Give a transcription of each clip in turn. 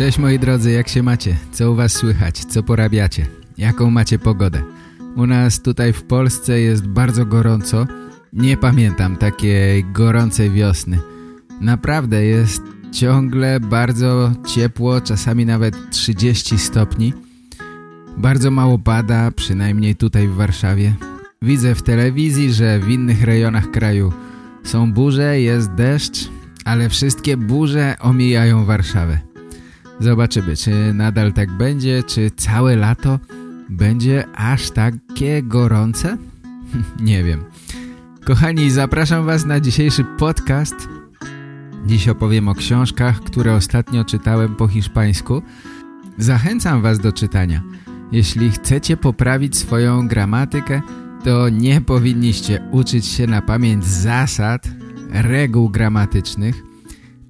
Cześć moi drodzy, jak się macie? Co u was słychać? Co porabiacie? Jaką macie pogodę? U nas tutaj w Polsce jest bardzo gorąco. Nie pamiętam takiej gorącej wiosny. Naprawdę jest ciągle bardzo ciepło, czasami nawet 30 stopni. Bardzo mało pada, przynajmniej tutaj w Warszawie. Widzę w telewizji, że w innych rejonach kraju są burze, jest deszcz, ale wszystkie burze omijają Warszawę. Zobaczymy, czy nadal tak będzie, czy całe lato będzie aż takie gorące? Nie wiem. Kochani, zapraszam Was na dzisiejszy podcast. Dziś opowiem o książkach, które ostatnio czytałem po hiszpańsku. Zachęcam Was do czytania. Jeśli chcecie poprawić swoją gramatykę, to nie powinniście uczyć się na pamięć zasad, reguł gramatycznych,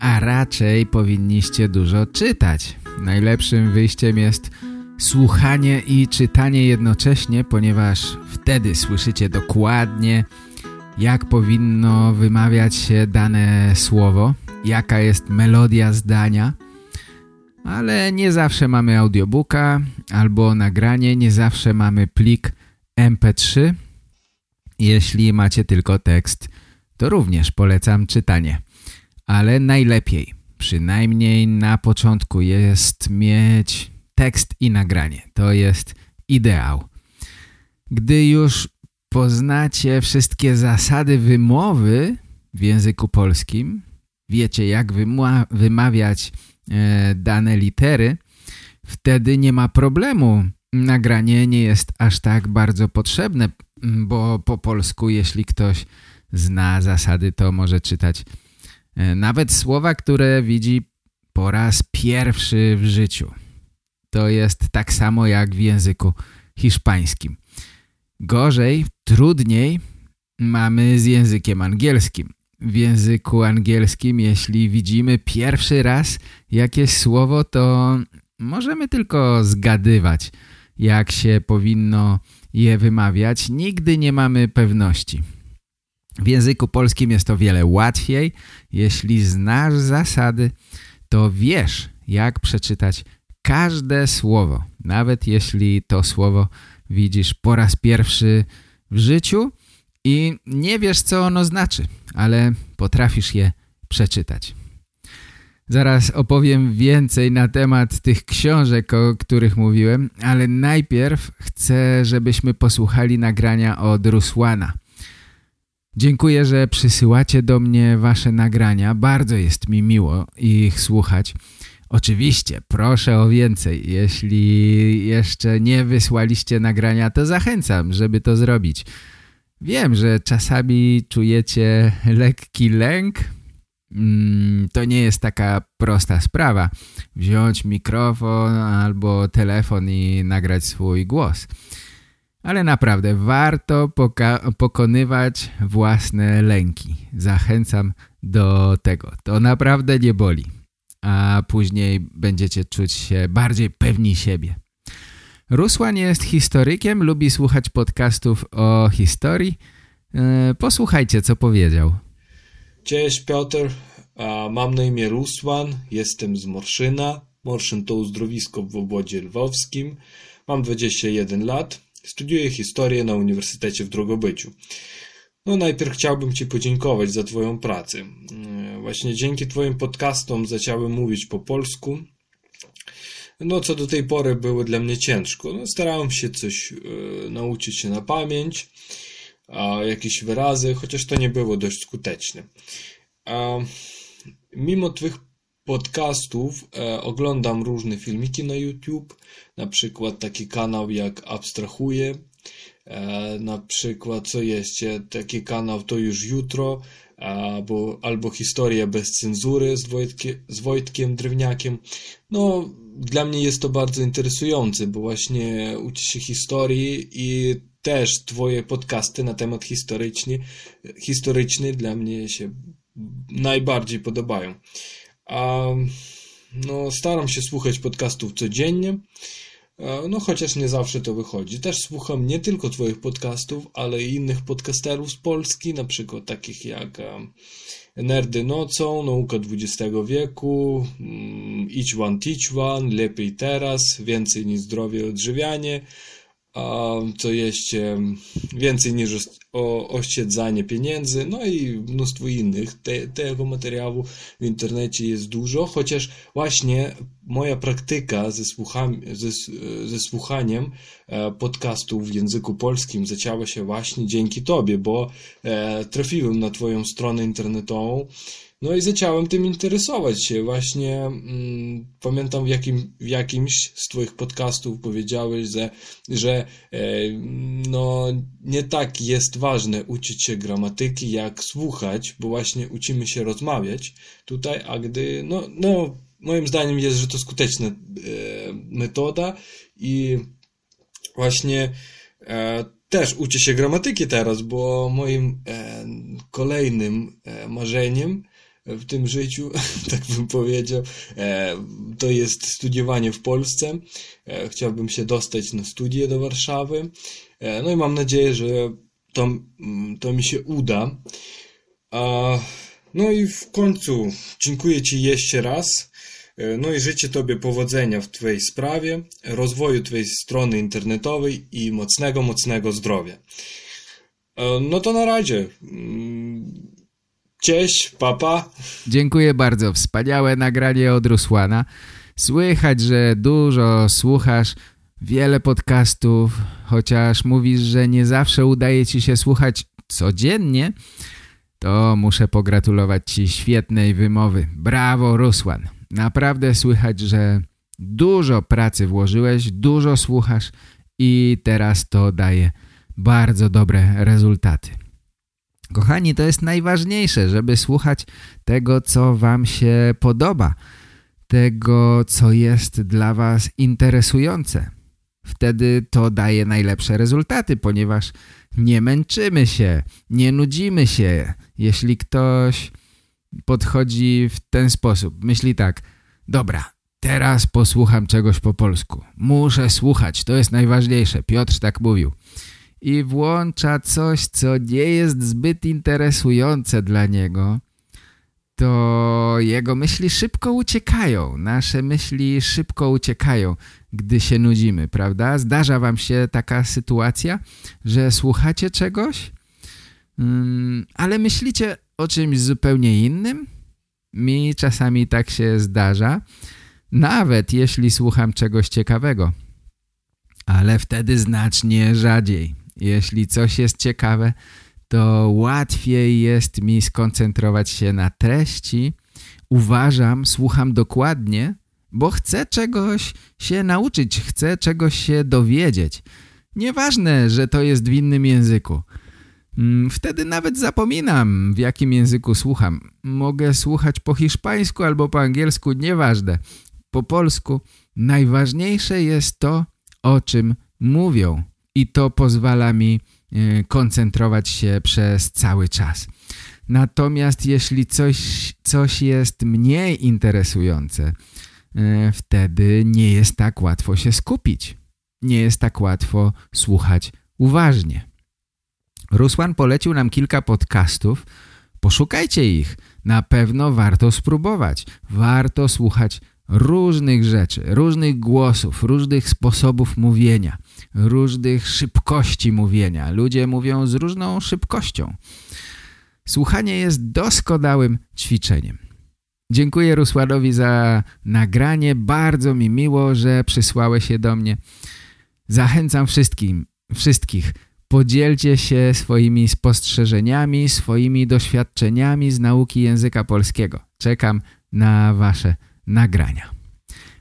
a raczej powinniście dużo czytać. Najlepszym wyjściem jest słuchanie i czytanie jednocześnie, ponieważ wtedy słyszycie dokładnie, jak powinno wymawiać się dane słowo, jaka jest melodia zdania, ale nie zawsze mamy audiobooka albo nagranie, nie zawsze mamy plik MP3. Jeśli macie tylko tekst, to również polecam czytanie ale najlepiej, przynajmniej na początku jest mieć tekst i nagranie. To jest ideał. Gdy już poznacie wszystkie zasady wymowy w języku polskim, wiecie jak wymawiać e, dane litery, wtedy nie ma problemu. Nagranie nie jest aż tak bardzo potrzebne, bo po polsku, jeśli ktoś zna zasady, to może czytać nawet słowa, które widzi po raz pierwszy w życiu. To jest tak samo jak w języku hiszpańskim. Gorzej, trudniej mamy z językiem angielskim. W języku angielskim, jeśli widzimy pierwszy raz jakieś słowo, to możemy tylko zgadywać, jak się powinno je wymawiać. Nigdy nie mamy pewności. W języku polskim jest to wiele łatwiej. Jeśli znasz zasady, to wiesz, jak przeczytać każde słowo. Nawet jeśli to słowo widzisz po raz pierwszy w życiu i nie wiesz, co ono znaczy, ale potrafisz je przeczytać. Zaraz opowiem więcej na temat tych książek, o których mówiłem, ale najpierw chcę, żebyśmy posłuchali nagrania od Rusłana. Dziękuję, że przysyłacie do mnie wasze nagrania. Bardzo jest mi miło ich słuchać. Oczywiście, proszę o więcej. Jeśli jeszcze nie wysłaliście nagrania, to zachęcam, żeby to zrobić. Wiem, że czasami czujecie lekki lęk. Mm, to nie jest taka prosta sprawa. Wziąć mikrofon albo telefon i nagrać swój głos. Ale naprawdę warto pokonywać własne lęki. Zachęcam do tego. To naprawdę nie boli. A później będziecie czuć się bardziej pewni siebie. Rusłan jest historykiem, lubi słuchać podcastów o historii. E, posłuchajcie, co powiedział. Cześć Piotr, mam na imię Rusłan, jestem z Morszyna. Morszyn to uzdrowisko w obwodzie lwowskim. Mam 21 lat. Studiuję historię na Uniwersytecie w Drogobyciu. No najpierw chciałbym Ci podziękować za Twoją pracę. E, właśnie dzięki Twoim podcastom zacząłem mówić po polsku. No co do tej pory było dla mnie ciężko. No, starałem się coś e, nauczyć się na pamięć, a jakieś wyrazy, chociaż to nie było dość skuteczne. A, mimo Twych podcastów e, oglądam różne filmiki na YouTube, na przykład taki kanał jak Abstrahuję, e, na przykład co jest taki kanał To już jutro, albo, albo Historia bez cenzury z, Wojtkie, z Wojtkiem Drewniakiem. No, dla mnie jest to bardzo interesujące, bo właśnie uczy się historii i też twoje podcasty na temat historyczny, historyczny dla mnie się najbardziej podobają. A, no, staram się słuchać podcastów codziennie, no chociaż nie zawsze to wychodzi. Też słucham nie tylko Twoich podcastów, ale i innych podcasterów z Polski, na przykład takich jak Nerdy nocą, Nauka XX wieku, mm, Each One Teach One, Lepiej teraz, Więcej niż zdrowie odżywianie, co jeszcze więcej niż o oszczędzanie pieniędzy, no i mnóstwo innych. Te, tego materiału w internecie jest dużo, chociaż właśnie moja praktyka ze, słucham, ze, ze słuchaniem e, podcastów w języku polskim zaczęła się właśnie dzięki Tobie, bo e, trafiłem na Twoją stronę internetową no i zacząłem tym interesować się. Właśnie mm, pamiętam w, jakim, w jakimś z Twoich podcastów powiedziałeś, że, że e, no, nie tak jest ważne uczyć się gramatyki, jak słuchać, bo właśnie uczymy się rozmawiać tutaj, a gdy, no, no moim zdaniem jest, że to skuteczna e, metoda i właśnie e, też uczę się gramatyki teraz, bo moim e, kolejnym marzeniem w tym życiu, tak bym powiedział. To jest studiowanie w Polsce. Chciałbym się dostać na studia do Warszawy. No i mam nadzieję, że to, to mi się uda. No i w końcu dziękuję Ci jeszcze raz. No i życzę Tobie powodzenia w Twojej sprawie, rozwoju Twojej strony internetowej i mocnego, mocnego zdrowia. No to na razie. Cześć, papa. Dziękuję bardzo. Wspaniałe nagranie od Rusłana. Słychać, że dużo słuchasz, wiele podcastów, chociaż mówisz, że nie zawsze udaje ci się słuchać codziennie, to muszę pogratulować ci świetnej wymowy. Brawo, Rusłan. Naprawdę słychać, że dużo pracy włożyłeś, dużo słuchasz i teraz to daje bardzo dobre rezultaty. Kochani, to jest najważniejsze, żeby słuchać tego, co wam się podoba, tego, co jest dla was interesujące. Wtedy to daje najlepsze rezultaty, ponieważ nie męczymy się, nie nudzimy się. Jeśli ktoś podchodzi w ten sposób, myśli tak, dobra, teraz posłucham czegoś po polsku. Muszę słuchać, to jest najważniejsze. Piotr tak mówił i włącza coś, co nie jest zbyt interesujące dla niego, to jego myśli szybko uciekają. Nasze myśli szybko uciekają, gdy się nudzimy, prawda? Zdarza wam się taka sytuacja, że słuchacie czegoś, hmm, ale myślicie o czymś zupełnie innym? Mi czasami tak się zdarza, nawet jeśli słucham czegoś ciekawego, ale wtedy znacznie rzadziej. Jeśli coś jest ciekawe, to łatwiej jest mi skoncentrować się na treści. Uważam, słucham dokładnie, bo chcę czegoś się nauczyć, chcę czegoś się dowiedzieć. Nieważne, że to jest w innym języku. Mm, wtedy nawet zapominam, w jakim języku słucham. Mogę słuchać po hiszpańsku albo po angielsku, nieważne. Po polsku najważniejsze jest to, o czym mówią i to pozwala mi e, koncentrować się przez cały czas. Natomiast jeśli coś, coś jest mniej interesujące, e, wtedy nie jest tak łatwo się skupić. Nie jest tak łatwo słuchać uważnie. Rusłan polecił nam kilka podcastów. Poszukajcie ich. Na pewno warto spróbować. Warto słuchać różnych rzeczy, różnych głosów, różnych sposobów mówienia – różnych szybkości mówienia. Ludzie mówią z różną szybkością. Słuchanie jest doskonałym ćwiczeniem. Dziękuję Rusładowi za nagranie. Bardzo mi miło, że przysłałeś je do mnie. Zachęcam wszystkim, wszystkich. Podzielcie się swoimi spostrzeżeniami, swoimi doświadczeniami z nauki języka polskiego. Czekam na wasze nagrania.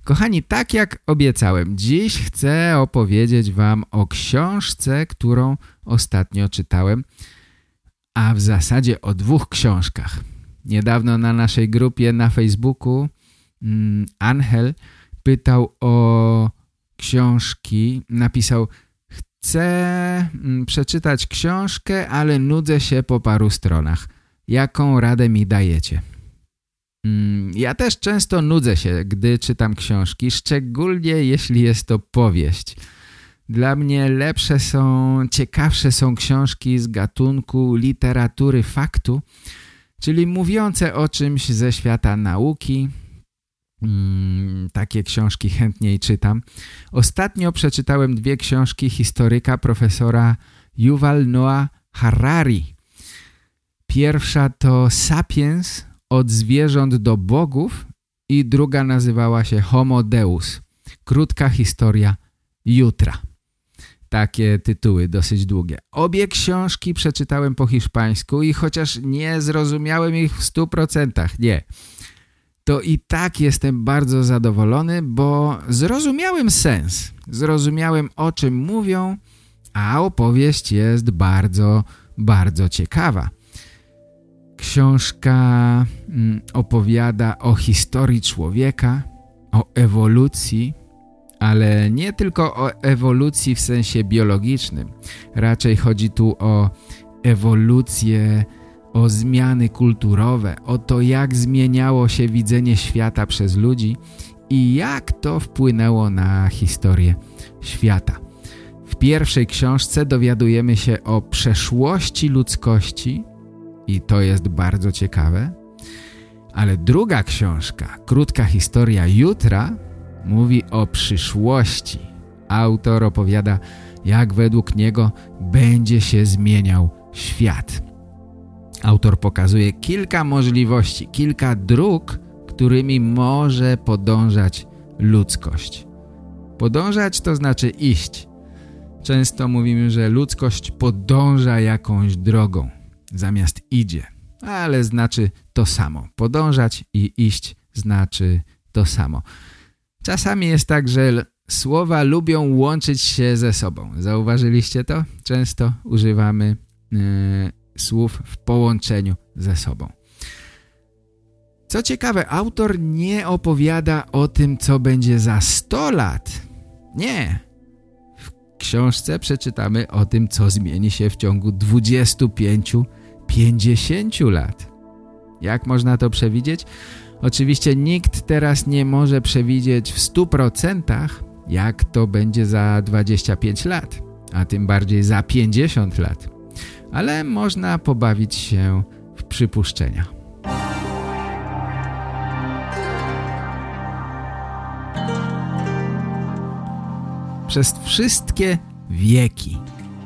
Kochani, tak jak obiecałem, dziś chcę opowiedzieć wam o książce, którą ostatnio czytałem, a w zasadzie o dwóch książkach. Niedawno na naszej grupie na Facebooku mm, Angel pytał o książki. Napisał, chcę mm, przeczytać książkę, ale nudzę się po paru stronach. Jaką radę mi dajecie? Mm, ja też często nudzę się, gdy czytam książki, szczególnie jeśli jest to powieść. Dla mnie lepsze są, ciekawsze są książki z gatunku literatury faktu, czyli mówiące o czymś ze świata nauki. Mm, takie książki chętniej czytam. Ostatnio przeczytałem dwie książki historyka profesora Yuval Noah Harari. Pierwsza to Sapiens od zwierząt do bogów i druga nazywała się Homo Deus. Krótka historia jutra. Takie tytuły dosyć długie. Obie książki przeczytałem po hiszpańsku i chociaż nie zrozumiałem ich w stu procentach, nie, to i tak jestem bardzo zadowolony, bo zrozumiałem sens. Zrozumiałem o czym mówią, a opowieść jest bardzo, bardzo ciekawa. Książka mm, opowiada o historii człowieka, o ewolucji, ale nie tylko o ewolucji w sensie biologicznym. Raczej chodzi tu o ewolucję, o zmiany kulturowe, o to jak zmieniało się widzenie świata przez ludzi i jak to wpłynęło na historię świata. W pierwszej książce dowiadujemy się o przeszłości ludzkości i to jest bardzo ciekawe. Ale druga książka, krótka historia jutra, mówi o przyszłości. Autor opowiada, jak według niego będzie się zmieniał świat. Autor pokazuje kilka możliwości, kilka dróg, którymi może podążać ludzkość. Podążać to znaczy iść. Często mówimy, że ludzkość podąża jakąś drogą zamiast idzie. Ale znaczy to samo. Podążać i iść znaczy to samo. Czasami jest tak, że słowa lubią łączyć się ze sobą. Zauważyliście to? Często używamy yy, słów w połączeniu ze sobą. Co ciekawe, autor nie opowiada o tym, co będzie za 100 lat. Nie. W książce przeczytamy o tym, co zmieni się w ciągu 25 50 lat. Jak można to przewidzieć? Oczywiście nikt teraz nie może przewidzieć w 100% jak to będzie za 25 lat, a tym bardziej za 50 lat. Ale można pobawić się w przypuszczenia. Przez wszystkie wieki,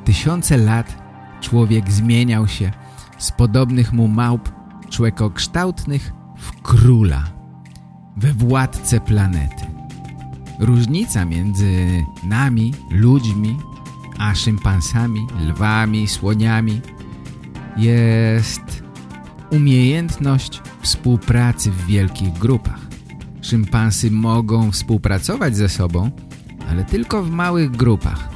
tysiące lat człowiek zmieniał się – z podobnych mu małp człekokształtnych w króla, we władcę planety. Różnica między nami, ludźmi, a szympansami, lwami, słoniami jest umiejętność współpracy w wielkich grupach. Szympansy mogą współpracować ze sobą, ale tylko w małych grupach.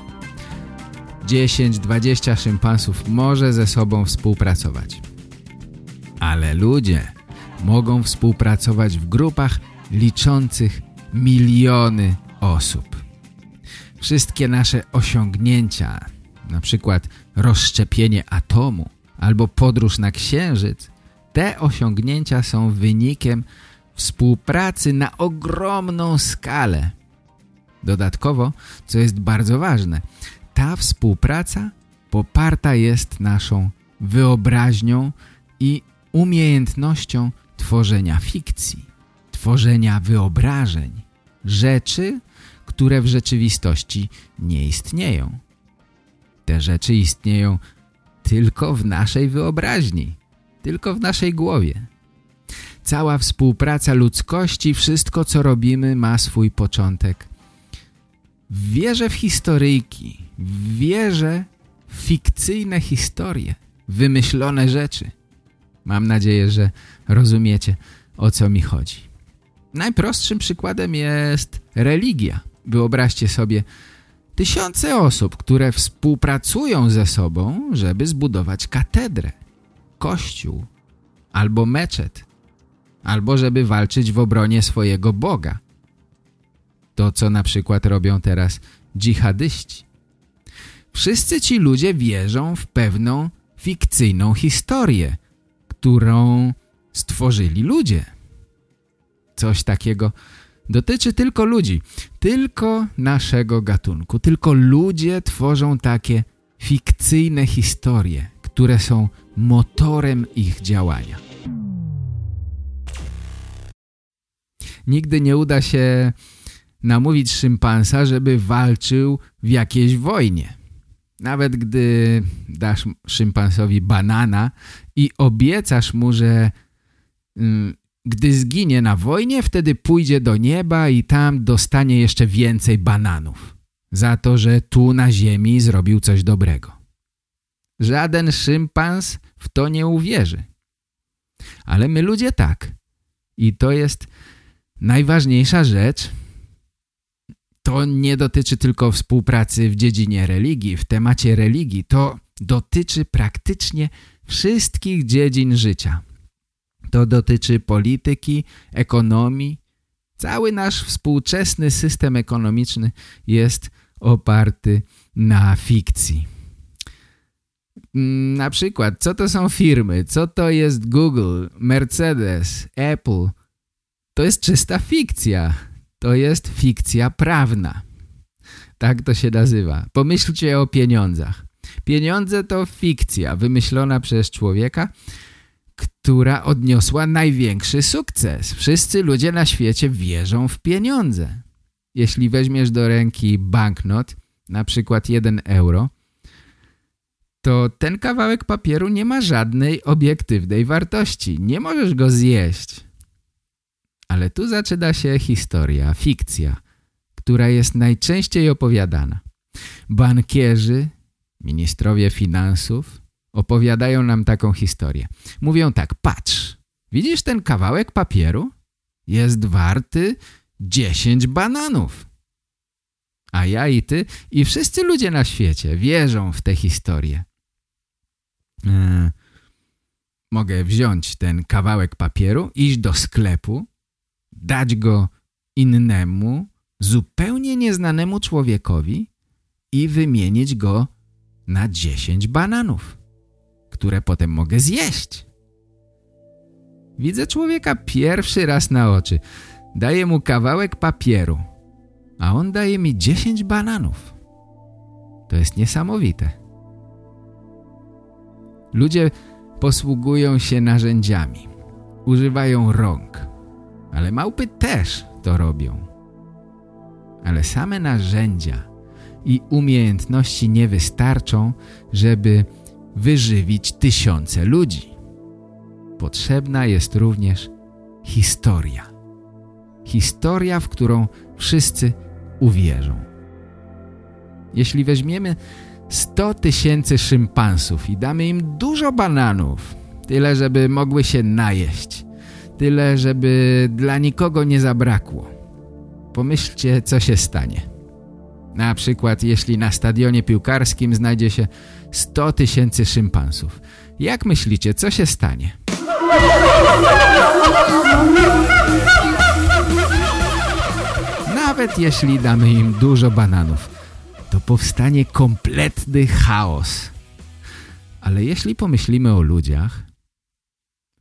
10-20 szympansów może ze sobą współpracować. Ale ludzie mogą współpracować w grupach liczących miliony osób. Wszystkie nasze osiągnięcia, na przykład rozszczepienie atomu albo podróż na Księżyc, te osiągnięcia są wynikiem współpracy na ogromną skalę. Dodatkowo, co jest bardzo ważne, ta współpraca poparta jest naszą wyobraźnią i umiejętnością tworzenia fikcji, tworzenia wyobrażeń, rzeczy, które w rzeczywistości nie istnieją. Te rzeczy istnieją tylko w naszej wyobraźni, tylko w naszej głowie. Cała współpraca ludzkości, wszystko co robimy ma swój początek Wierzę w historyjki, wierzę w fikcyjne historie, wymyślone rzeczy. Mam nadzieję, że rozumiecie, o co mi chodzi. Najprostszym przykładem jest religia. Wyobraźcie sobie tysiące osób, które współpracują ze sobą, żeby zbudować katedrę, kościół albo meczet, albo żeby walczyć w obronie swojego Boga. To, co na przykład robią teraz dżihadyści. Wszyscy ci ludzie wierzą w pewną fikcyjną historię, którą stworzyli ludzie. Coś takiego dotyczy tylko ludzi, tylko naszego gatunku. Tylko ludzie tworzą takie fikcyjne historie, które są motorem ich działania. Nigdy nie uda się namówić szympansa, żeby walczył w jakiejś wojnie. Nawet gdy dasz szympansowi banana i obiecasz mu, że mm, gdy zginie na wojnie, wtedy pójdzie do nieba i tam dostanie jeszcze więcej bananów. Za to, że tu na ziemi zrobił coś dobrego. Żaden szympans w to nie uwierzy. Ale my ludzie tak. I to jest najważniejsza rzecz, to nie dotyczy tylko współpracy w dziedzinie religii, w temacie religii. To dotyczy praktycznie wszystkich dziedzin życia. To dotyczy polityki, ekonomii. Cały nasz współczesny system ekonomiczny jest oparty na fikcji. Na przykład, co to są firmy? Co to jest Google, Mercedes, Apple? To jest czysta fikcja. To jest fikcja prawna. Tak to się nazywa. Pomyślcie o pieniądzach. Pieniądze to fikcja wymyślona przez człowieka, która odniosła największy sukces. Wszyscy ludzie na świecie wierzą w pieniądze. Jeśli weźmiesz do ręki banknot, na przykład 1 euro, to ten kawałek papieru nie ma żadnej obiektywnej wartości. Nie możesz go zjeść. Ale tu zaczyna się historia, fikcja, która jest najczęściej opowiadana. Bankierzy, ministrowie finansów opowiadają nam taką historię. Mówią tak, patrz, widzisz ten kawałek papieru? Jest warty 10 bananów. A ja i ty i wszyscy ludzie na świecie wierzą w tę historię. Eee, mogę wziąć ten kawałek papieru, iść do sklepu dać go innemu, zupełnie nieznanemu człowiekowi i wymienić go na 10 bananów, które potem mogę zjeść. Widzę człowieka pierwszy raz na oczy. Daję mu kawałek papieru, a on daje mi 10 bananów. To jest niesamowite. Ludzie posługują się narzędziami. Używają rąk, ale małpy też to robią. Ale same narzędzia i umiejętności nie wystarczą, żeby wyżywić tysiące ludzi. Potrzebna jest również historia. Historia, w którą wszyscy uwierzą. Jeśli weźmiemy 100 tysięcy szympansów i damy im dużo bananów, tyle żeby mogły się najeść, Tyle, żeby dla nikogo nie zabrakło. Pomyślcie, co się stanie. Na przykład, jeśli na stadionie piłkarskim znajdzie się 100 tysięcy szympansów. Jak myślicie, co się stanie? Nawet jeśli damy im dużo bananów, to powstanie kompletny chaos. Ale jeśli pomyślimy o ludziach,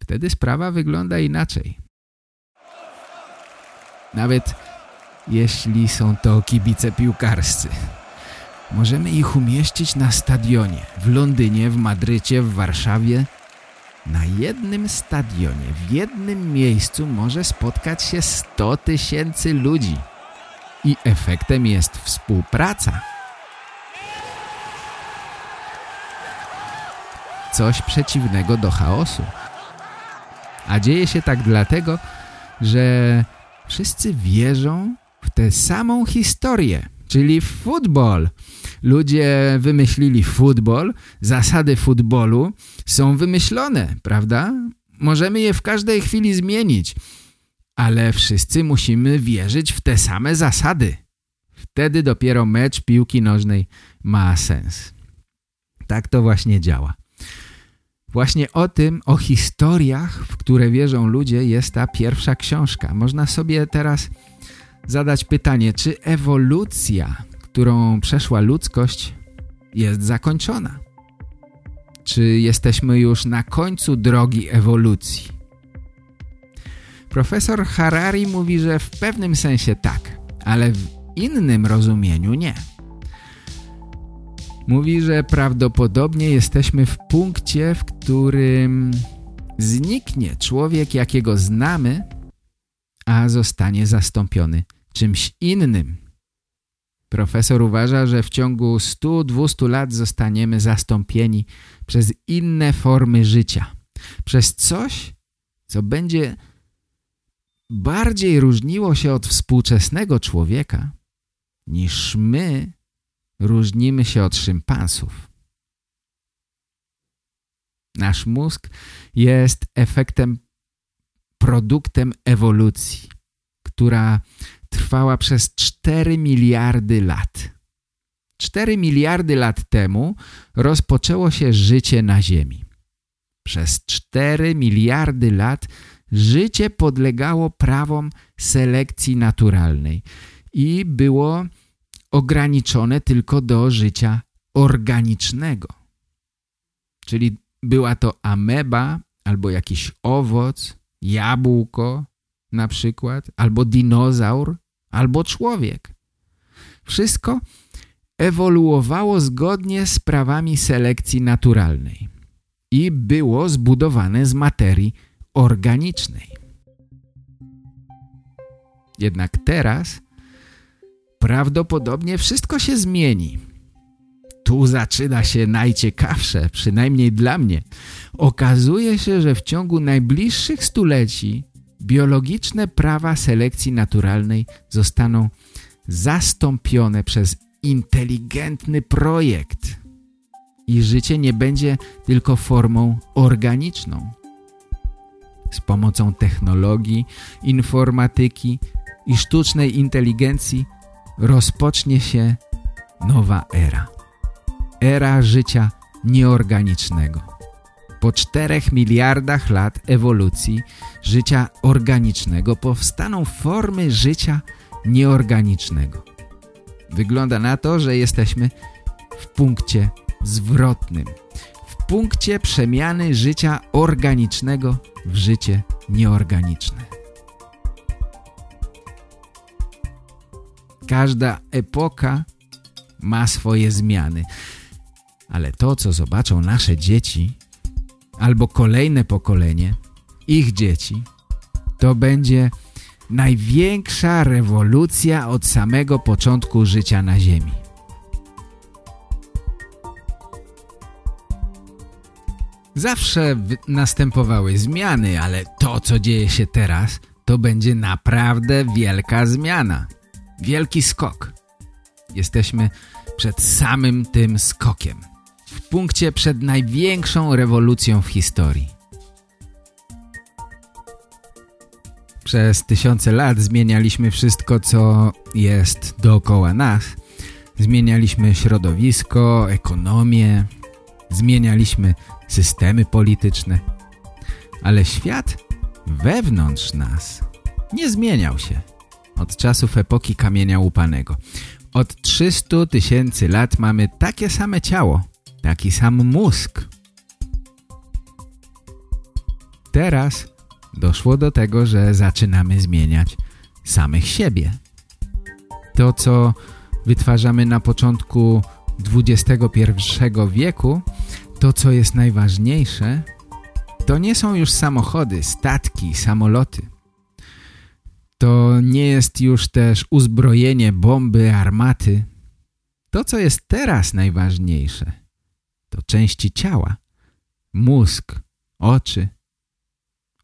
Wtedy sprawa wygląda inaczej. Nawet jeśli są to kibice piłkarscy. Możemy ich umieścić na stadionie w Londynie, w Madrycie, w Warszawie. Na jednym stadionie, w jednym miejscu może spotkać się 100 tysięcy ludzi. I efektem jest współpraca. Coś przeciwnego do chaosu. A dzieje się tak dlatego, że wszyscy wierzą w tę samą historię, czyli futbol. Ludzie wymyślili futbol, zasady futbolu są wymyślone, prawda? Możemy je w każdej chwili zmienić, ale wszyscy musimy wierzyć w te same zasady. Wtedy dopiero mecz piłki nożnej ma sens. Tak to właśnie działa. Właśnie o tym, o historiach, w które wierzą ludzie jest ta pierwsza książka. Można sobie teraz zadać pytanie, czy ewolucja, którą przeszła ludzkość, jest zakończona? Czy jesteśmy już na końcu drogi ewolucji? Profesor Harari mówi, że w pewnym sensie tak, ale w innym rozumieniu nie. Mówi, że prawdopodobnie jesteśmy w punkcie, w którym zniknie człowiek, jakiego znamy, a zostanie zastąpiony czymś innym. Profesor uważa, że w ciągu 100-200 lat zostaniemy zastąpieni przez inne formy życia. Przez coś, co będzie bardziej różniło się od współczesnego człowieka, niż my różnimy się od szympansów. Nasz mózg jest efektem, produktem ewolucji, która trwała przez 4 miliardy lat. 4 miliardy lat temu rozpoczęło się życie na Ziemi. Przez 4 miliardy lat życie podlegało prawom selekcji naturalnej i było ograniczone tylko do życia organicznego. Czyli była to ameba albo jakiś owoc, jabłko na przykład, albo dinozaur, albo człowiek. Wszystko ewoluowało zgodnie z prawami selekcji naturalnej i było zbudowane z materii organicznej. Jednak teraz prawdopodobnie wszystko się zmieni. Tu zaczyna się najciekawsze, przynajmniej dla mnie. Okazuje się, że w ciągu najbliższych stuleci biologiczne prawa selekcji naturalnej zostaną zastąpione przez inteligentny projekt i życie nie będzie tylko formą organiczną. Z pomocą technologii, informatyki i sztucznej inteligencji rozpocznie się nowa era. Era życia nieorganicznego. Po czterech miliardach lat ewolucji życia organicznego powstaną formy życia nieorganicznego. Wygląda na to, że jesteśmy w punkcie zwrotnym. W punkcie przemiany życia organicznego w życie nieorganiczne. Każda epoka ma swoje zmiany, ale to, co zobaczą nasze dzieci albo kolejne pokolenie, ich dzieci, to będzie największa rewolucja od samego początku życia na Ziemi. Zawsze następowały zmiany, ale to, co dzieje się teraz, to będzie naprawdę wielka zmiana. Wielki skok. Jesteśmy przed samym tym skokiem. Punkcie przed największą rewolucją w historii. Przez tysiące lat zmienialiśmy wszystko, co jest dookoła nas. Zmienialiśmy środowisko, ekonomię, zmienialiśmy systemy polityczne. Ale świat wewnątrz nas nie zmieniał się od czasów epoki kamienia łupanego. Od 300 tysięcy lat mamy takie same ciało, taki sam mózg. Teraz doszło do tego, że zaczynamy zmieniać samych siebie. To, co wytwarzamy na początku XXI wieku, to, co jest najważniejsze, to nie są już samochody, statki, samoloty. To nie jest już też uzbrojenie, bomby, armaty. To, co jest teraz najważniejsze, to części ciała, mózg, oczy.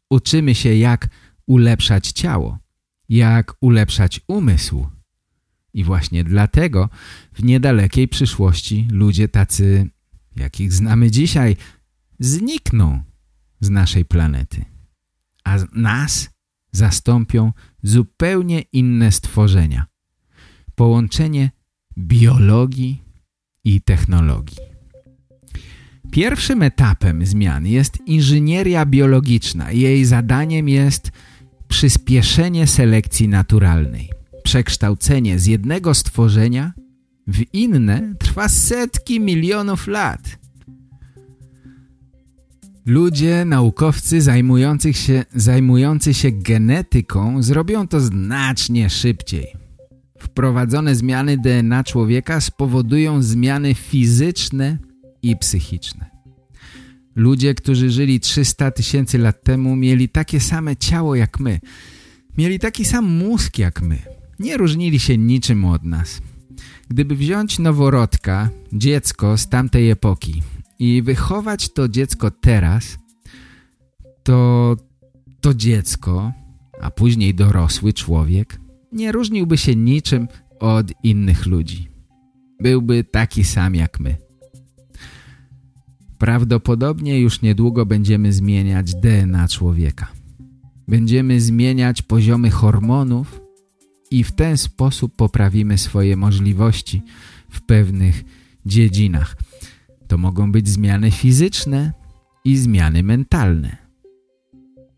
Uczymy się, jak ulepszać ciało, jak ulepszać umysł. I właśnie dlatego w niedalekiej przyszłości ludzie tacy, jakich znamy dzisiaj, znikną z naszej planety. A nas zastąpią zupełnie inne stworzenia. Połączenie biologii i technologii. Pierwszym etapem zmian jest inżynieria biologiczna. Jej zadaniem jest przyspieszenie selekcji naturalnej. przekształcenie z jednego stworzenia w inne trwa setki milionów lat. Ludzie, naukowcy się, zajmujący się genetyką zrobią to znacznie szybciej. Wprowadzone zmiany DNA człowieka spowodują zmiany fizyczne i psychiczne. Ludzie, którzy żyli 300 tysięcy lat temu, mieli takie same ciało jak my. Mieli taki sam mózg jak my. Nie różnili się niczym od nas. Gdyby wziąć noworodka, dziecko z tamtej epoki i wychować to dziecko teraz, to to dziecko, a później dorosły człowiek, nie różniłby się niczym od innych ludzi. Byłby taki sam jak my. Prawdopodobnie już niedługo będziemy zmieniać DNA człowieka. Będziemy zmieniać poziomy hormonów i w ten sposób poprawimy swoje możliwości w pewnych dziedzinach. To mogą być zmiany fizyczne i zmiany mentalne.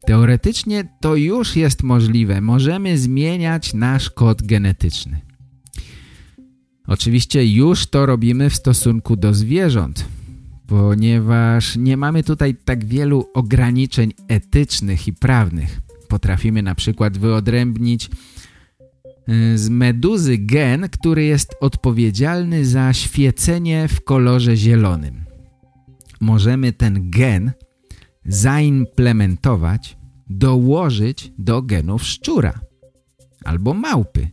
Teoretycznie to już jest możliwe. Możemy zmieniać nasz kod genetyczny. Oczywiście już to robimy w stosunku do zwierząt, ponieważ nie mamy tutaj tak wielu ograniczeń etycznych i prawnych. Potrafimy na przykład wyodrębnić y, z meduzy gen, który jest odpowiedzialny za świecenie w kolorze zielonym. Możemy ten gen zaimplementować, dołożyć do genów szczura albo małpy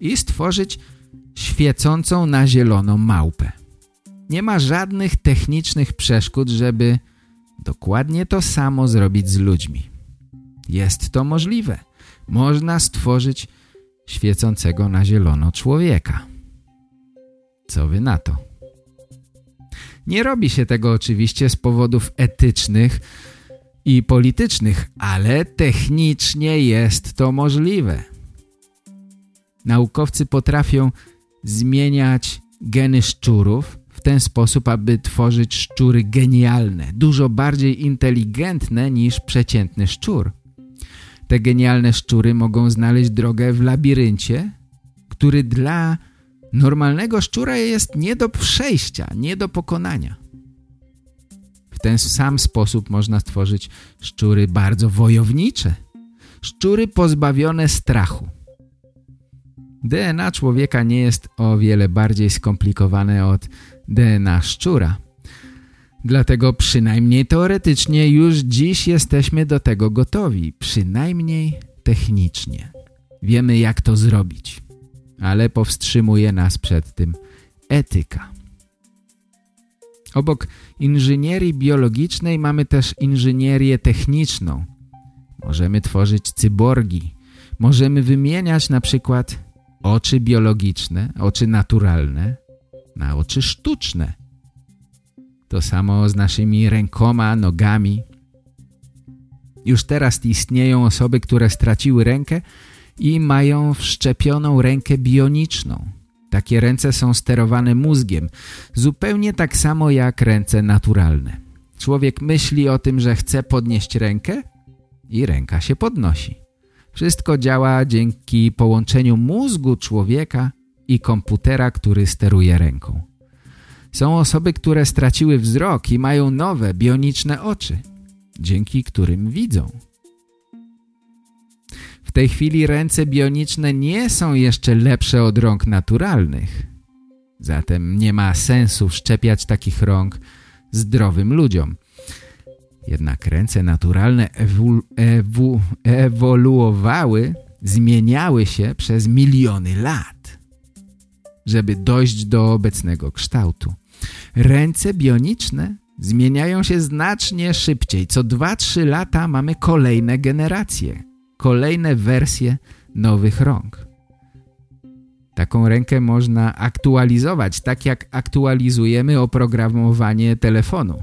i stworzyć świecącą na zielono małpę. Nie ma żadnych technicznych przeszkód, żeby dokładnie to samo zrobić z ludźmi. Jest to możliwe. Można stworzyć świecącego na zielono człowieka. Co wy na to? Nie robi się tego oczywiście z powodów etycznych i politycznych, ale technicznie jest to możliwe. Naukowcy potrafią zmieniać geny szczurów ten sposób, aby tworzyć szczury genialne, dużo bardziej inteligentne niż przeciętny szczur. Te genialne szczury mogą znaleźć drogę w labiryncie, który dla normalnego szczura jest nie do przejścia, nie do pokonania. W ten sam sposób można stworzyć szczury bardzo wojownicze, szczury pozbawione strachu. DNA człowieka nie jest o wiele bardziej skomplikowane od DNA szczura. Dlatego przynajmniej teoretycznie już dziś jesteśmy do tego gotowi, przynajmniej technicznie. Wiemy jak to zrobić, ale powstrzymuje nas przed tym etyka. Obok inżynierii biologicznej mamy też inżynierię techniczną. Możemy tworzyć cyborgi, możemy wymieniać na przykład oczy biologiczne, oczy naturalne na oczy sztuczne. To samo z naszymi rękoma, nogami. Już teraz istnieją osoby, które straciły rękę i mają wszczepioną rękę bioniczną. Takie ręce są sterowane mózgiem, zupełnie tak samo jak ręce naturalne. Człowiek myśli o tym, że chce podnieść rękę i ręka się podnosi. Wszystko działa dzięki połączeniu mózgu człowieka i komputera, który steruje ręką. Są osoby, które straciły wzrok i mają nowe, bioniczne oczy, dzięki którym widzą. W tej chwili ręce bioniczne nie są jeszcze lepsze od rąk naturalnych. Zatem nie ma sensu wszczepiać takich rąk zdrowym ludziom. Jednak ręce naturalne ewu, ewoluowały, zmieniały się przez miliony lat, żeby dojść do obecnego kształtu. Ręce bioniczne zmieniają się znacznie szybciej. Co 2-3 lata mamy kolejne generacje, kolejne wersje nowych rąk. Taką rękę można aktualizować, tak jak aktualizujemy oprogramowanie telefonu.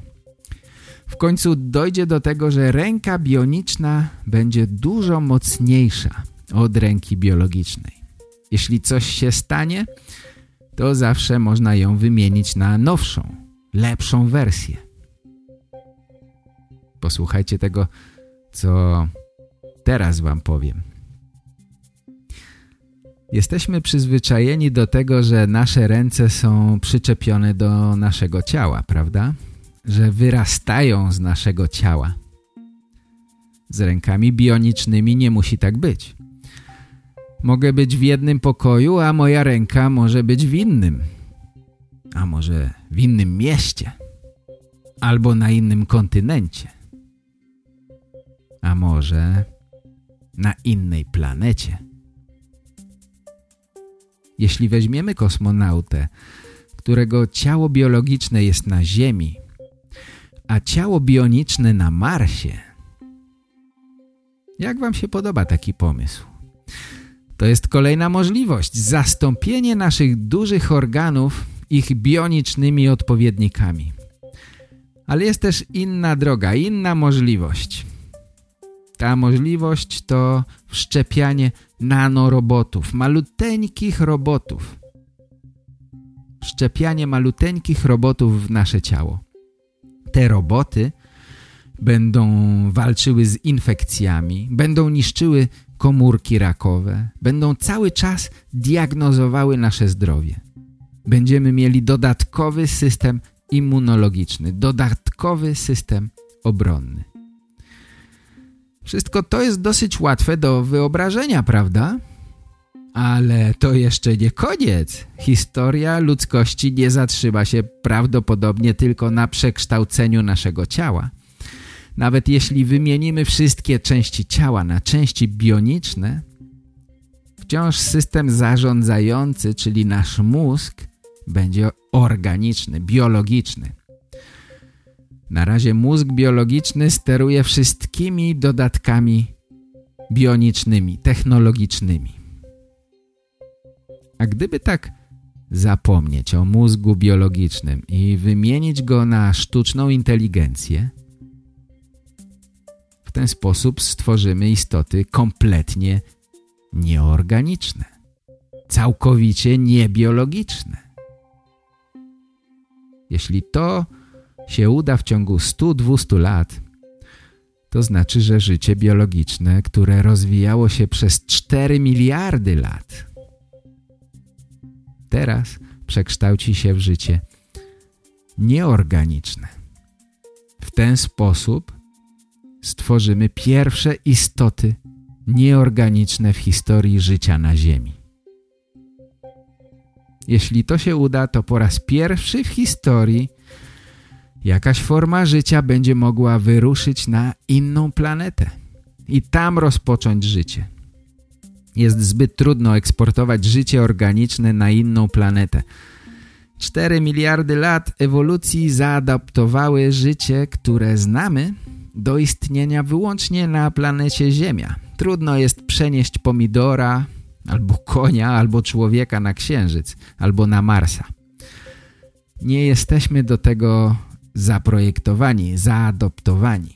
W końcu dojdzie do tego, że ręka bioniczna będzie dużo mocniejsza od ręki biologicznej. Jeśli coś się stanie, to zawsze można ją wymienić na nowszą, lepszą wersję. Posłuchajcie tego, co teraz wam powiem. Jesteśmy przyzwyczajeni do tego, że nasze ręce są przyczepione do naszego ciała, prawda? Że wyrastają z naszego ciała. Z rękami bionicznymi nie musi tak być. Mogę być w jednym pokoju, a moja ręka może być w innym. A może w innym mieście. Albo na innym kontynencie. A może na innej planecie. Jeśli weźmiemy kosmonautę, którego ciało biologiczne jest na Ziemi, a ciało bioniczne na Marsie, jak wam się podoba taki pomysł? To jest kolejna możliwość. Zastąpienie naszych dużych organów ich bionicznymi odpowiednikami. Ale jest też inna droga, inna możliwość. Ta możliwość to wszczepianie nanorobotów, maluteńkich robotów. Wszczepianie maluteńkich robotów w nasze ciało. Te roboty będą walczyły z infekcjami, będą niszczyły komórki rakowe, będą cały czas diagnozowały nasze zdrowie. Będziemy mieli dodatkowy system immunologiczny, dodatkowy system obronny. Wszystko to jest dosyć łatwe do wyobrażenia, prawda? Ale to jeszcze nie koniec. Historia ludzkości nie zatrzyma się prawdopodobnie tylko na przekształceniu naszego ciała. Nawet jeśli wymienimy wszystkie części ciała na części bioniczne, wciąż system zarządzający, czyli nasz mózg, będzie organiczny, biologiczny. Na razie mózg biologiczny steruje wszystkimi dodatkami bionicznymi, technologicznymi. A gdyby tak zapomnieć o mózgu biologicznym i wymienić go na sztuczną inteligencję, ten sposób stworzymy istoty kompletnie nieorganiczne, całkowicie niebiologiczne. Jeśli to się uda w ciągu 100-200 lat, to znaczy, że życie biologiczne, które rozwijało się przez 4 miliardy lat, teraz przekształci się w życie nieorganiczne. W ten sposób stworzymy pierwsze istoty nieorganiczne w historii życia na Ziemi. Jeśli to się uda, to po raz pierwszy w historii jakaś forma życia będzie mogła wyruszyć na inną planetę i tam rozpocząć życie. Jest zbyt trudno eksportować życie organiczne na inną planetę. 4 miliardy lat ewolucji zaadaptowały życie, które znamy, do istnienia wyłącznie na planecie Ziemia. Trudno jest przenieść pomidora, albo konia, albo człowieka na Księżyc, albo na Marsa. Nie jesteśmy do tego zaprojektowani, zaadoptowani.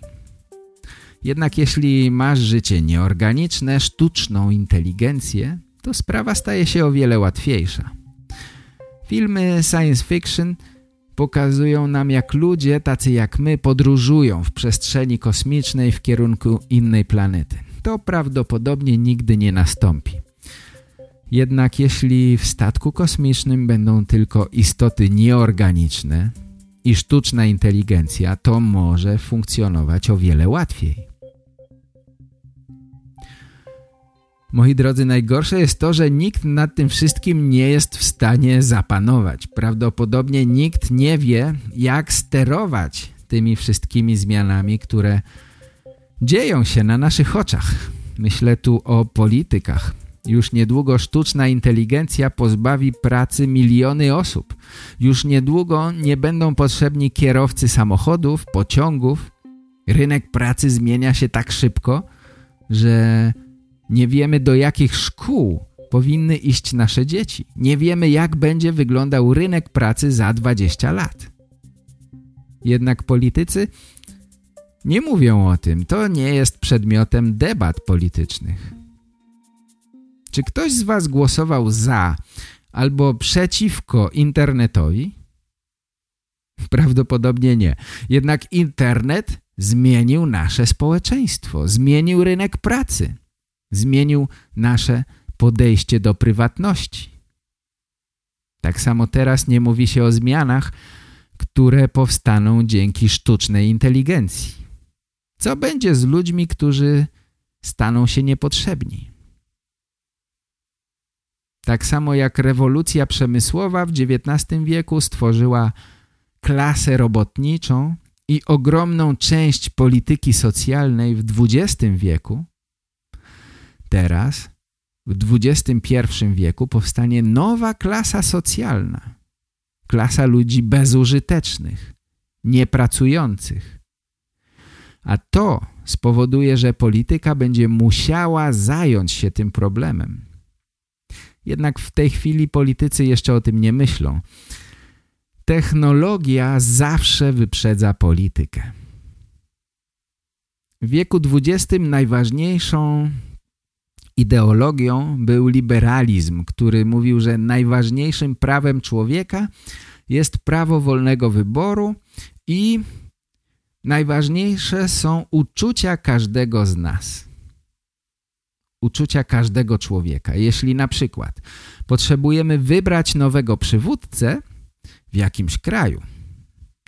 Jednak jeśli masz życie nieorganiczne, sztuczną inteligencję, to sprawa staje się o wiele łatwiejsza. Filmy science fiction pokazują nam, jak ludzie, tacy jak my, podróżują w przestrzeni kosmicznej w kierunku innej planety. To prawdopodobnie nigdy nie nastąpi. Jednak jeśli w statku kosmicznym będą tylko istoty nieorganiczne, i sztuczna inteligencja, to może funkcjonować o wiele łatwiej. Moi drodzy, najgorsze jest to, że nikt nad tym wszystkim nie jest w stanie zapanować. Prawdopodobnie nikt nie wie, jak sterować tymi wszystkimi zmianami, które dzieją się na naszych oczach. Myślę tu o politykach, już niedługo sztuczna inteligencja pozbawi pracy miliony osób. Już niedługo nie będą potrzebni kierowcy samochodów, pociągów. Rynek pracy zmienia się tak szybko, że nie wiemy do jakich szkół powinny iść nasze dzieci. Nie wiemy jak będzie wyglądał rynek pracy za 20 lat. Jednak politycy nie mówią o tym. To nie jest przedmiotem debat politycznych. Czy ktoś z Was głosował za albo przeciwko internetowi? Prawdopodobnie nie. Jednak internet zmienił nasze społeczeństwo, zmienił rynek pracy, zmienił nasze podejście do prywatności. Tak samo teraz nie mówi się o zmianach, które powstaną dzięki sztucznej inteligencji. Co będzie z ludźmi, którzy staną się niepotrzebni? Tak samo jak rewolucja przemysłowa w XIX wieku stworzyła klasę robotniczą i ogromną część polityki socjalnej w XX wieku, teraz w XXI wieku powstanie nowa klasa socjalna. Klasa ludzi bezużytecznych, niepracujących. A to spowoduje, że polityka będzie musiała zająć się tym problemem. Jednak w tej chwili politycy jeszcze o tym nie myślą. Technologia zawsze wyprzedza politykę. W wieku XX najważniejszą ideologią był liberalizm, który mówił, że najważniejszym prawem człowieka jest prawo wolnego wyboru i najważniejsze są uczucia każdego z nas. Uczucia każdego człowieka. Jeśli na przykład potrzebujemy wybrać nowego przywódcę w jakimś kraju,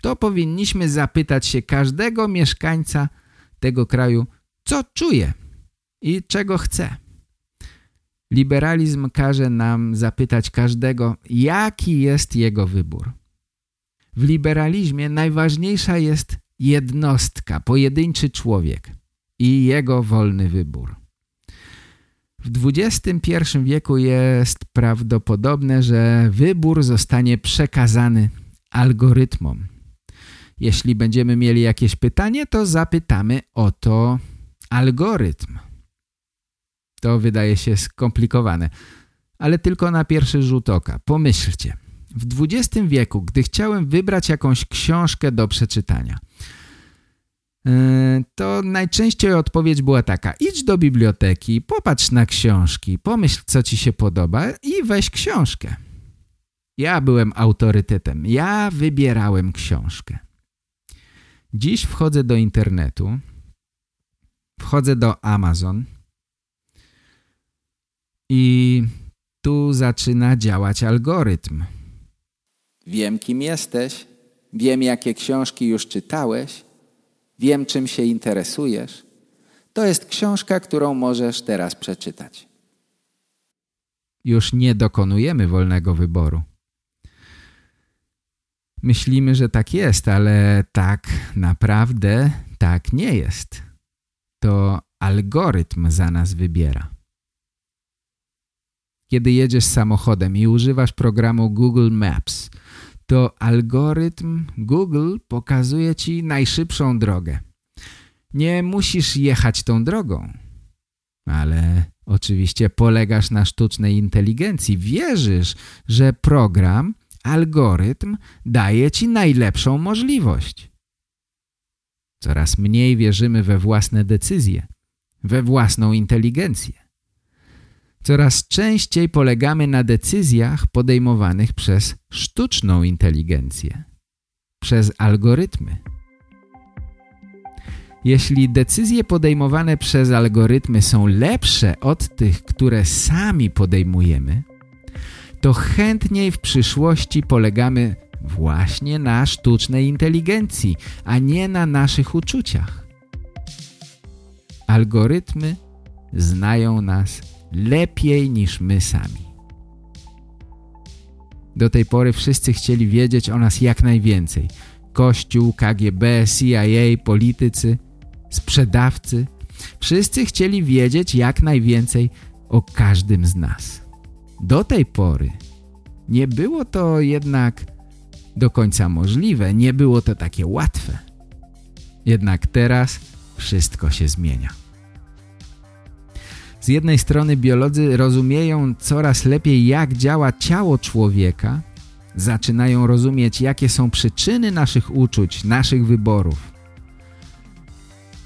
to powinniśmy zapytać się każdego mieszkańca tego kraju, co czuje i czego chce. Liberalizm każe nam zapytać każdego, jaki jest jego wybór. W liberalizmie najważniejsza jest jednostka, pojedynczy człowiek i jego wolny wybór. W XXI wieku jest prawdopodobne, że wybór zostanie przekazany algorytmom. Jeśli będziemy mieli jakieś pytanie, to zapytamy o to algorytm. To wydaje się skomplikowane, ale tylko na pierwszy rzut oka. Pomyślcie. W XX wieku, gdy chciałem wybrać jakąś książkę do przeczytania, e, to najczęściej odpowiedź była taka idź do biblioteki, popatrz na książki, pomyśl co ci się podoba i weź książkę. Ja byłem autorytetem, ja wybierałem książkę. Dziś wchodzę do internetu, wchodzę do Amazon i tu zaczyna działać algorytm. Wiem, kim jesteś, wiem, jakie książki już czytałeś, wiem, czym się interesujesz. To jest książka, którą możesz teraz przeczytać. Już nie dokonujemy wolnego wyboru. Myślimy, że tak jest, ale tak naprawdę tak nie jest. To algorytm za nas wybiera. Kiedy jedziesz samochodem i używasz programu Google Maps, to algorytm Google pokazuje Ci najszybszą drogę. Nie musisz jechać tą drogą, ale oczywiście polegasz na sztucznej inteligencji. Wierzysz, że program, algorytm daje Ci najlepszą możliwość. Coraz mniej wierzymy we własne decyzje, we własną inteligencję. Coraz częściej polegamy na decyzjach podejmowanych przez sztuczną inteligencję, przez algorytmy. Jeśli decyzje podejmowane przez algorytmy są lepsze od tych, które sami podejmujemy, to chętniej w przyszłości polegamy właśnie na sztucznej inteligencji, a nie na naszych uczuciach. Algorytmy znają nas lepiej niż my sami. Do tej pory wszyscy chcieli wiedzieć o nas jak najwięcej. Kościół, KGB, CIA, politycy, sprzedawcy. Wszyscy chcieli wiedzieć jak najwięcej o każdym z nas. Do tej pory nie było to jednak do końca możliwe, nie było to takie łatwe. Jednak teraz wszystko się zmienia. Z jednej strony biolodzy rozumieją coraz lepiej jak działa ciało człowieka, zaczynają rozumieć jakie są przyczyny naszych uczuć, naszych wyborów.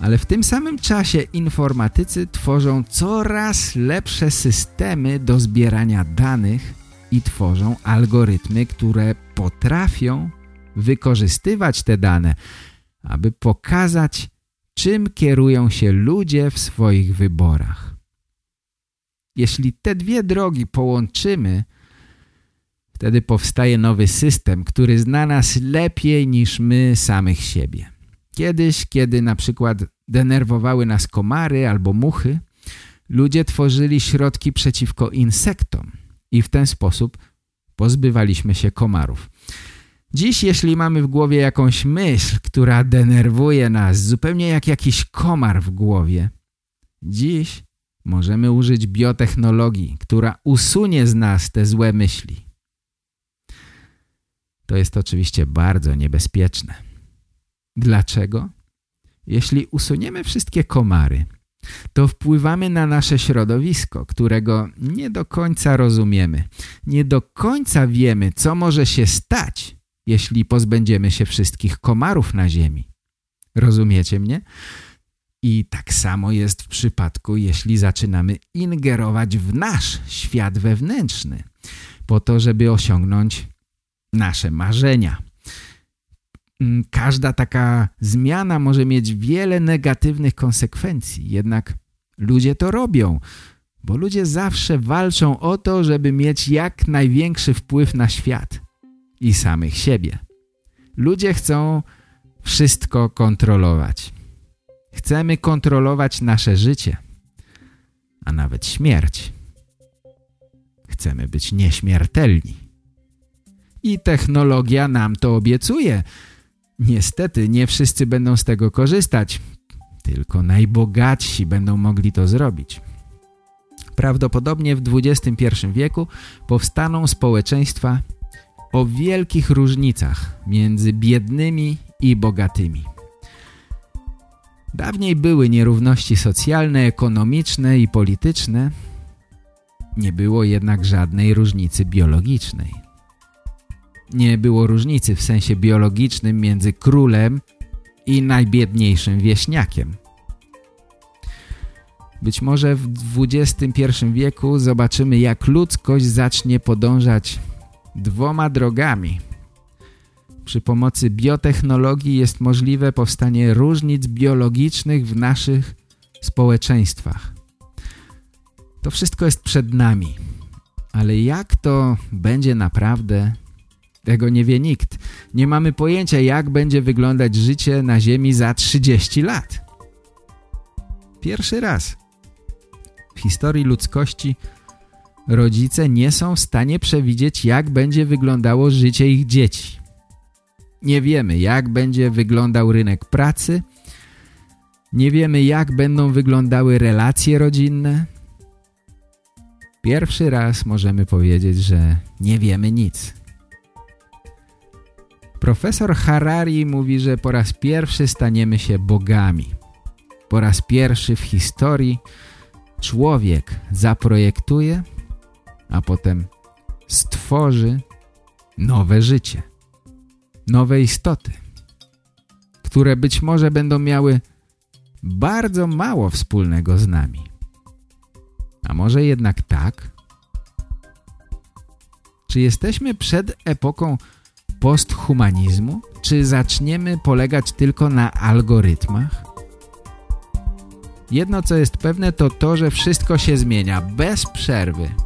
Ale w tym samym czasie informatycy tworzą coraz lepsze systemy do zbierania danych i tworzą algorytmy, które potrafią wykorzystywać te dane, aby pokazać, czym kierują się ludzie w swoich wyborach. Jeśli te dwie drogi połączymy, wtedy powstaje nowy system, który zna nas lepiej niż my samych siebie. Kiedyś, kiedy na przykład denerwowały nas komary albo muchy, ludzie tworzyli środki przeciwko insektom i w ten sposób pozbywaliśmy się komarów. Dziś, jeśli mamy w głowie jakąś myśl, która denerwuje nas, zupełnie jak jakiś komar w głowie, dziś możemy użyć biotechnologii, która usunie z nas te złe myśli. To jest oczywiście bardzo niebezpieczne. Dlaczego? Jeśli usuniemy wszystkie komary, to wpływamy na nasze środowisko, którego nie do końca rozumiemy. Nie do końca wiemy, co może się stać, jeśli pozbędziemy się wszystkich komarów na ziemi. Rozumiecie mnie? I tak samo jest w przypadku, jeśli zaczynamy ingerować w nasz świat wewnętrzny, po to, żeby osiągnąć nasze marzenia. Mm, każda taka zmiana może mieć wiele negatywnych konsekwencji, jednak ludzie to robią, bo ludzie zawsze walczą o to, żeby mieć jak największy wpływ na świat i samych siebie. Ludzie chcą wszystko kontrolować. Chcemy kontrolować nasze życie, a nawet śmierć. Chcemy być nieśmiertelni. I technologia nam to obiecuje. Niestety nie wszyscy będą z tego korzystać. Tylko najbogatsi będą mogli to zrobić. Prawdopodobnie w XXI wieku powstaną społeczeństwa o wielkich różnicach między biednymi i bogatymi. Dawniej były nierówności socjalne, ekonomiczne i polityczne, nie było jednak żadnej różnicy biologicznej. Nie było różnicy w sensie biologicznym między królem i najbiedniejszym wieśniakiem. Być może w XXI wieku zobaczymy jak ludzkość zacznie podążać dwoma drogami. Przy pomocy biotechnologii jest możliwe powstanie różnic biologicznych w naszych społeczeństwach. To wszystko jest przed nami. Ale jak to będzie naprawdę, tego nie wie nikt. Nie mamy pojęcia, jak będzie wyglądać życie na Ziemi za 30 lat. Pierwszy raz w historii ludzkości rodzice nie są w stanie przewidzieć, jak będzie wyglądało życie ich dzieci. Nie wiemy, jak będzie wyglądał rynek pracy, nie wiemy, jak będą wyglądały relacje rodzinne. Pierwszy raz możemy powiedzieć, że nie wiemy nic. Profesor Harari mówi, że po raz pierwszy staniemy się bogami. Po raz pierwszy w historii człowiek zaprojektuje a potem stworzy nowe życie, nowe istoty, które być może będą miały bardzo mało wspólnego z nami. A może jednak tak? Czy jesteśmy przed epoką posthumanizmu? Czy zaczniemy polegać tylko na algorytmach? Jedno co jest pewne to to, że wszystko się zmienia bez przerwy –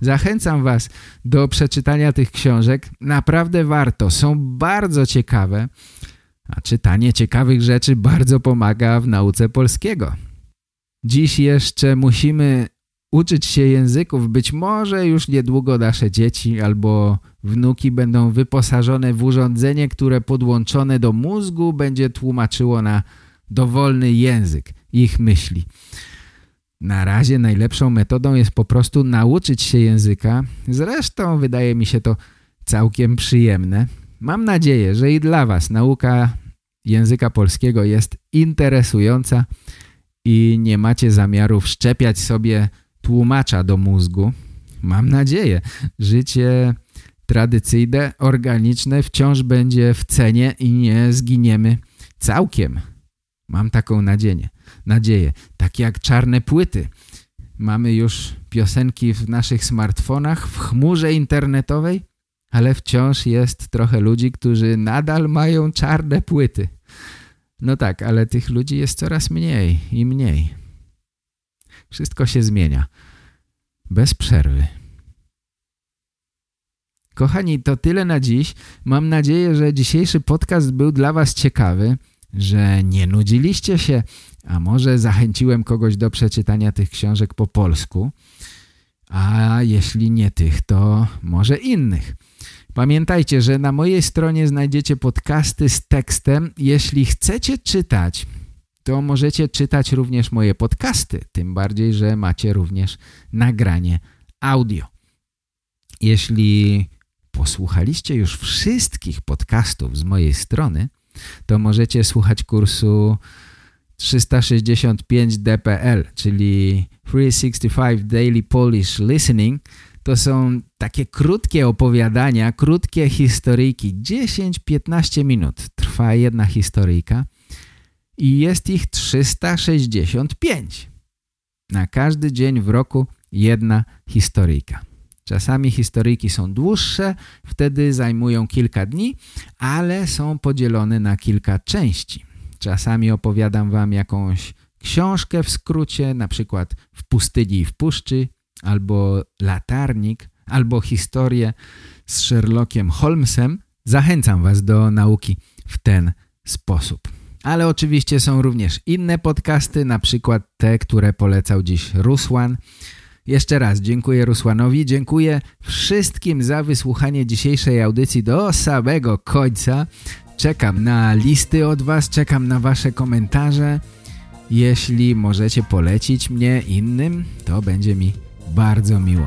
Zachęcam Was do przeczytania tych książek. Naprawdę warto. Są bardzo ciekawe. A czytanie ciekawych rzeczy bardzo pomaga w nauce polskiego. Dziś jeszcze musimy uczyć się języków. Być może już niedługo nasze dzieci albo wnuki będą wyposażone w urządzenie, które podłączone do mózgu będzie tłumaczyło na dowolny język ich myśli. Na razie najlepszą metodą jest po prostu nauczyć się języka. Zresztą wydaje mi się to całkiem przyjemne. Mam nadzieję, że i dla Was nauka języka polskiego jest interesująca i nie macie zamiaru wszczepiać sobie tłumacza do mózgu. Mam nadzieję, życie tradycyjne, organiczne wciąż będzie w cenie i nie zginiemy całkiem. Mam taką nadzieję nadzieję. Tak jak czarne płyty. Mamy już piosenki w naszych smartfonach, w chmurze internetowej, ale wciąż jest trochę ludzi, którzy nadal mają czarne płyty. No tak, ale tych ludzi jest coraz mniej i mniej. Wszystko się zmienia. Bez przerwy. Kochani, to tyle na dziś. Mam nadzieję, że dzisiejszy podcast był dla Was ciekawy, że nie nudziliście się, a może zachęciłem kogoś do przeczytania tych książek po polsku, a jeśli nie tych, to może innych. Pamiętajcie, że na mojej stronie znajdziecie podcasty z tekstem. Jeśli chcecie czytać, to możecie czytać również moje podcasty, tym bardziej, że macie również nagranie audio. Jeśli posłuchaliście już wszystkich podcastów z mojej strony, to możecie słuchać kursu 365 DPL, czyli 365 Daily Polish Listening. To są takie krótkie opowiadania, krótkie historyjki, 10-15 minut trwa jedna historyjka i jest ich 365. Na każdy dzień w roku jedna historyjka. Czasami historyjki są dłuższe, wtedy zajmują kilka dni, ale są podzielone na kilka części. Czasami opowiadam wam jakąś książkę w skrócie, na przykład w pustyni i w puszczy, albo latarnik, albo historię z Sherlockiem Holmesem. Zachęcam was do nauki w ten sposób. Ale oczywiście są również inne podcasty, na przykład te, które polecał dziś Rusłan. Jeszcze raz dziękuję Rusłanowi, dziękuję wszystkim za wysłuchanie dzisiejszej audycji do samego końca. Czekam na listy od Was, czekam na Wasze komentarze. Jeśli możecie polecić mnie innym, to będzie mi bardzo miło.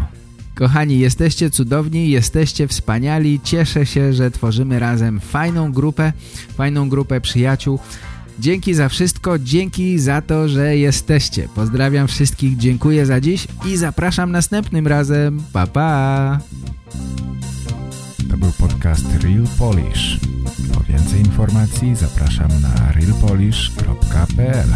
Kochani, jesteście cudowni, jesteście wspaniali. Cieszę się, że tworzymy razem fajną grupę, fajną grupę przyjaciół. Dzięki za wszystko, dzięki za to, że jesteście. Pozdrawiam wszystkich, dziękuję za dziś i zapraszam następnym razem. Pa, pa! To był podcast Real Polish. Po więcej informacji zapraszam na realpolish.pl